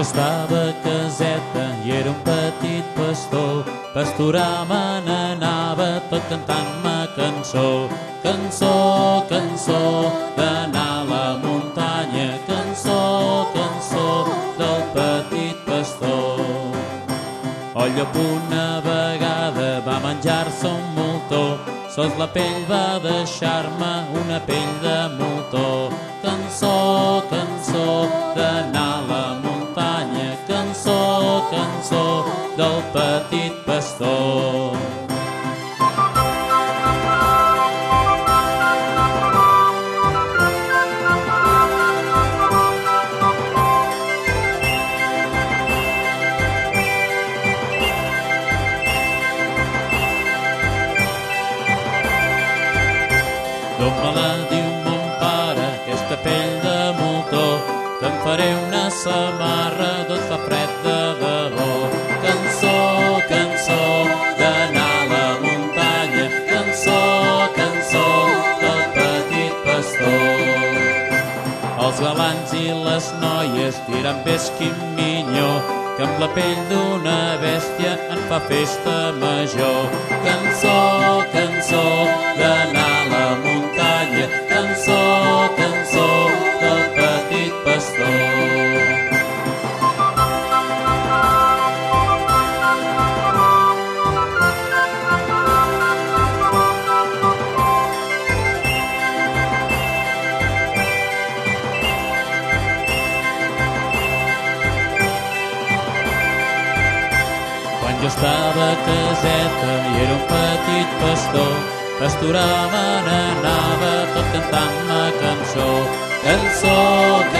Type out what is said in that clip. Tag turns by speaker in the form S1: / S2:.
S1: jo estava a caseta i era un petit pastor, pasturar me n'anava tot cantant-me cançó. Cançó, cançó, d'anar a la muntanya, cançó, cançó, del petit pastor. El llop una vegada va menjar-se un moltó, sols la pell va deixar-me una pell de moltó. Cançó, cançó, del petit pastor. Aquesta pell de faré una samarra d'on fa fred de debò. Galants i les noies diran ves quin minyó, que amb la pell d'una bèstia en fa festa major. Cançó, cançó, jo estava a caseta i era un petit pastor, pasturava n'anava tot cantant-me cançó. Cançó, cançó,